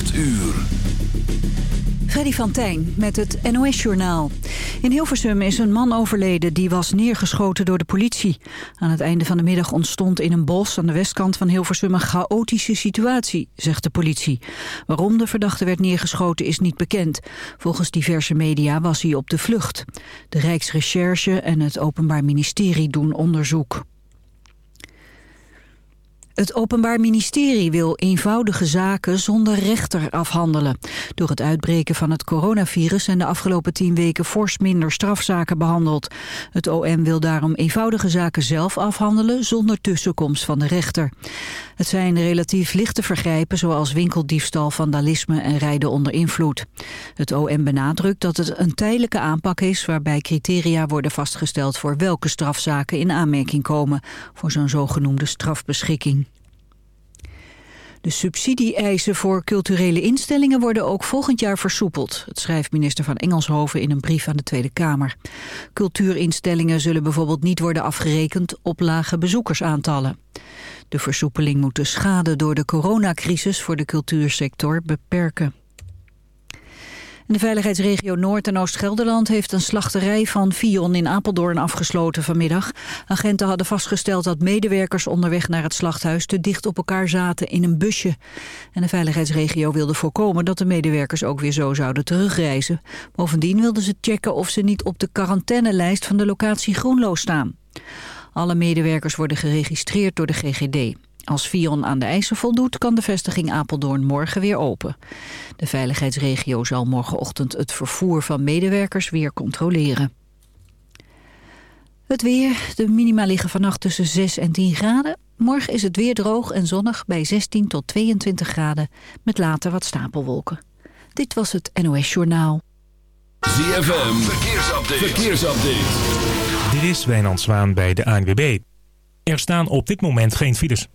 8 uur. Freddy van Tijn met het NOS-journaal. In Hilversum is een man overleden die was neergeschoten door de politie. Aan het einde van de middag ontstond in een bos aan de westkant van Hilversum een chaotische situatie, zegt de politie. Waarom de verdachte werd neergeschoten is niet bekend. Volgens diverse media was hij op de vlucht. De Rijksrecherche en het Openbaar Ministerie doen onderzoek. Het Openbaar Ministerie wil eenvoudige zaken zonder rechter afhandelen. Door het uitbreken van het coronavirus zijn de afgelopen tien weken fors minder strafzaken behandeld. Het OM wil daarom eenvoudige zaken zelf afhandelen zonder tussenkomst van de rechter. Het zijn relatief lichte vergrijpen zoals winkeldiefstal, vandalisme en rijden onder invloed. Het OM benadrukt dat het een tijdelijke aanpak is waarbij criteria worden vastgesteld voor welke strafzaken in aanmerking komen voor zo'n zogenoemde strafbeschikking. De subsidie-eisen voor culturele instellingen worden ook volgend jaar versoepeld. Het schrijft minister van Engelshoven in een brief aan de Tweede Kamer. Cultuurinstellingen zullen bijvoorbeeld niet worden afgerekend op lage bezoekersaantallen. De versoepeling moet de schade door de coronacrisis voor de cultuursector beperken. De veiligheidsregio Noord- en Oost-Gelderland heeft een slachterij van Vion in Apeldoorn afgesloten vanmiddag. Agenten hadden vastgesteld dat medewerkers onderweg naar het slachthuis te dicht op elkaar zaten in een busje. En de veiligheidsregio wilde voorkomen dat de medewerkers ook weer zo zouden terugreizen. Bovendien wilden ze checken of ze niet op de quarantainelijst van de locatie Groenlo staan. Alle medewerkers worden geregistreerd door de GGD. Als Vion aan de eisen voldoet, kan de vestiging Apeldoorn morgen weer open. De veiligheidsregio zal morgenochtend het vervoer van medewerkers weer controleren. Het weer. De minima liggen vannacht tussen 6 en 10 graden. Morgen is het weer droog en zonnig bij 16 tot 22 graden. Met later wat stapelwolken. Dit was het NOS Journaal. ZFM. Verkeersupdate. Verkeersupdate. Dit is Wijnand Zwaan bij de ANWB. Er staan op dit moment geen files.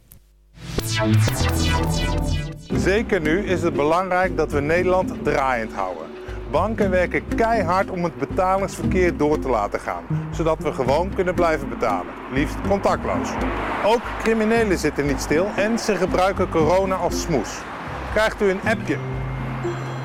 Zeker nu is het belangrijk dat we Nederland draaiend houden. Banken werken keihard om het betalingsverkeer door te laten gaan, zodat we gewoon kunnen blijven betalen, liefst contactloos. Ook criminelen zitten niet stil en ze gebruiken corona als smoes. Krijgt u een appje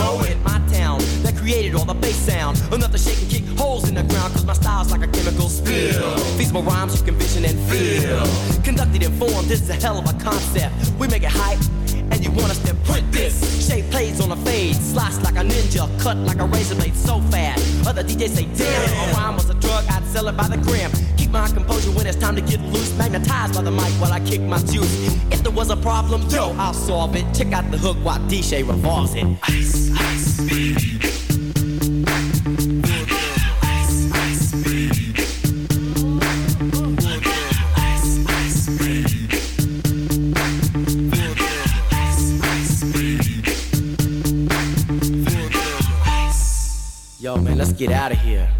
Know it. My town that created all the bass sound. Enough to shake and kick holes in the ground, cause my style's like a chemical spill. Feasible rhymes you can vision and feel. Conducted in form, this is a hell of a concept. We make it hype and you want us to print this. Shape plays on a fade, slice like a ninja, cut like a razor blade so fast. Other DJs say, damn, a rhyme was a sell it by the gram. Keep my composure when it's time to get loose, magnetized by the mic while I kick my juice. If there was a problem, yo, I'll solve it. Check out the hook while DJ revolves it. Ice, ice, baby. let's get out of here.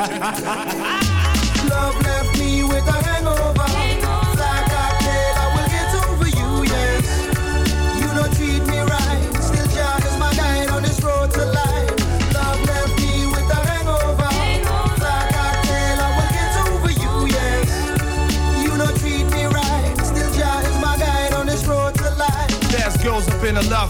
Love left me with a hangover. hangover. I will get over you, yes. You don't treat me right. Still is my guide on this road to life. Love left me with a hangover. I will get over you, yes. You don't treat me right. Still is my guide on this road to life. There's girls up in the love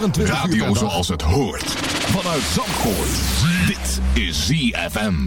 24 Radio uur zoals het hoort. Vanuit Zandvoort. Dit is ZFM.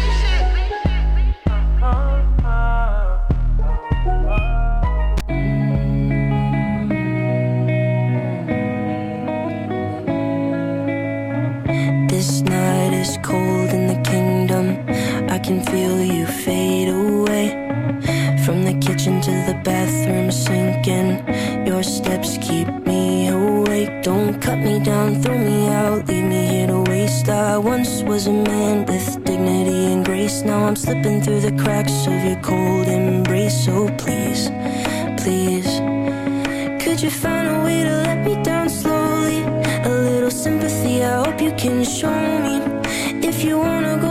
Can feel you fade away. From the kitchen to the bathroom sinking. Your steps keep me awake. Don't cut me down, throw me out, leave me here to waste. I once was a man with dignity and grace. Now I'm slipping through the cracks of your cold embrace. So please, please. Could you find a way to let me down slowly? A little sympathy, I hope you can show me. If you wanna go,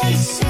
Station.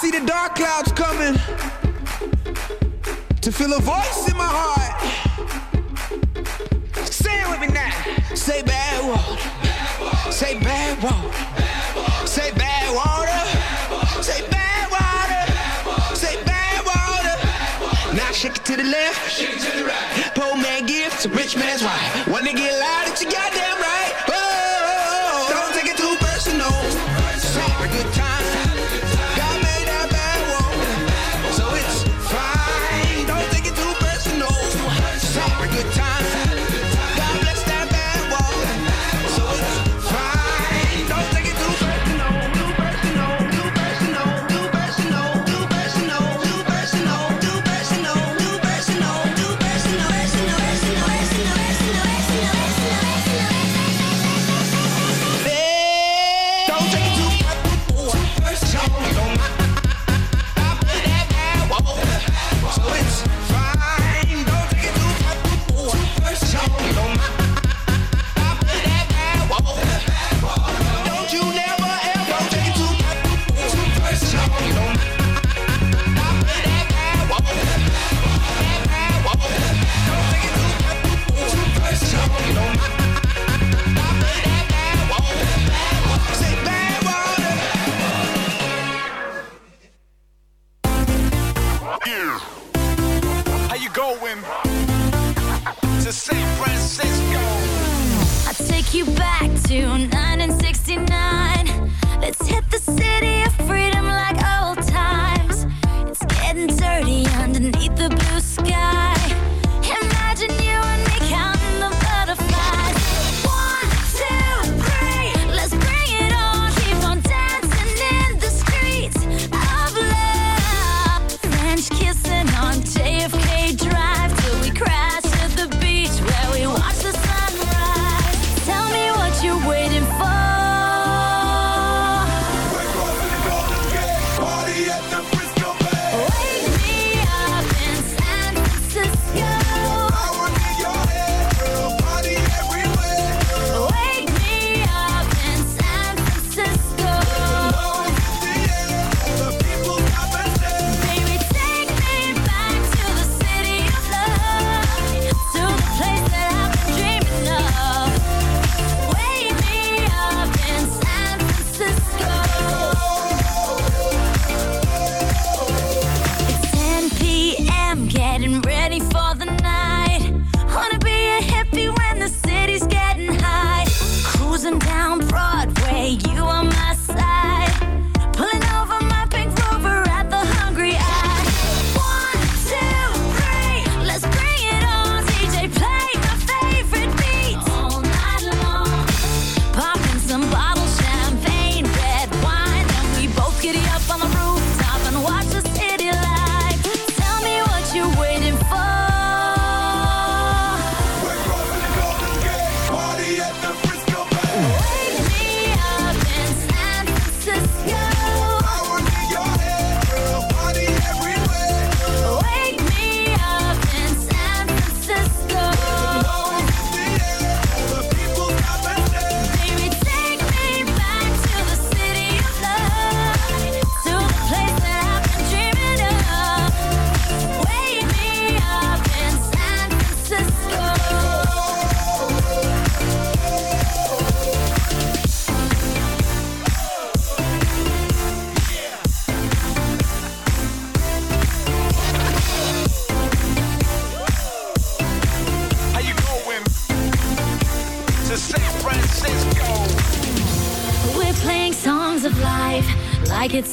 See the dark clouds coming to feel a voice in my heart. Say it with me now. Say bad water. Say bad water. Say bad water. Say bad water. Say bad water. Now shake it to the left. Shake it to the right. Poor man gives rich man's wife. Wanna get loud at your goddamn.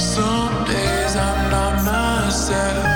Some days I'm not myself.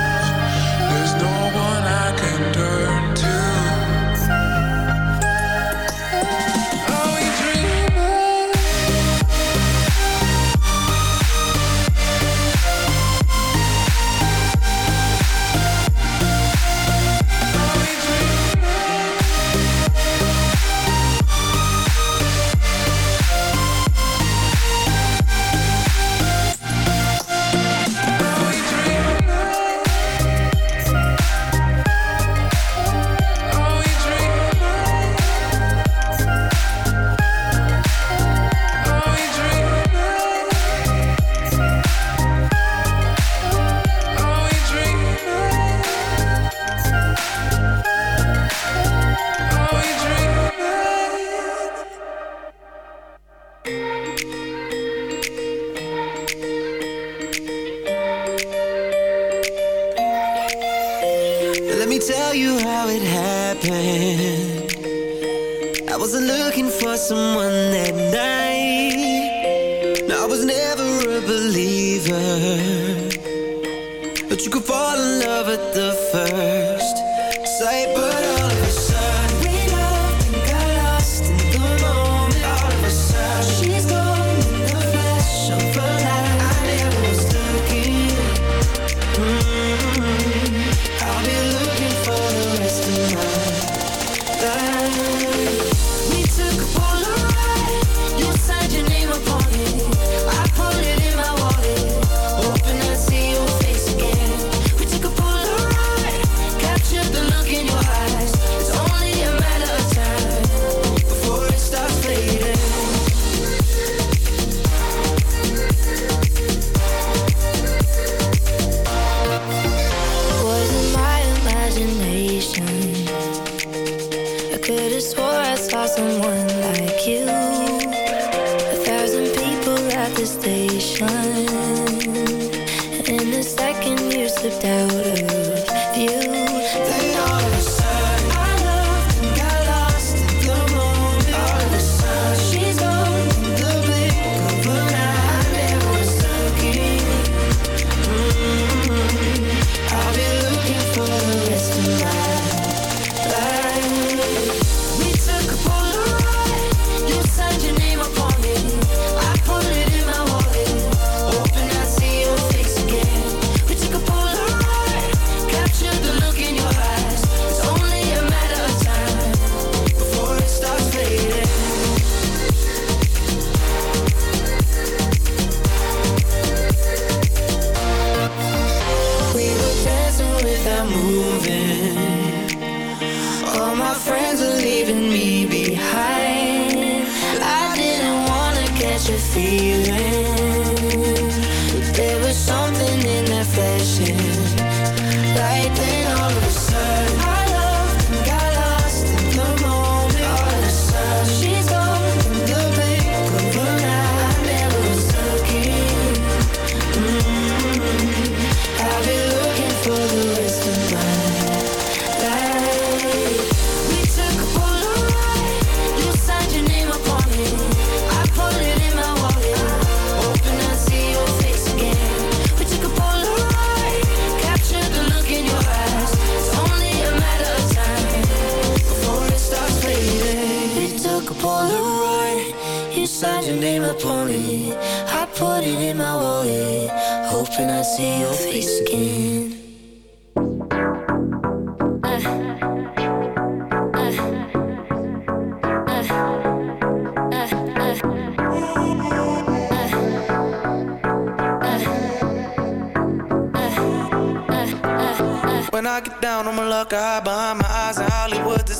when I see your face again. When I get down on my luck, I hide behind my eyes and I leave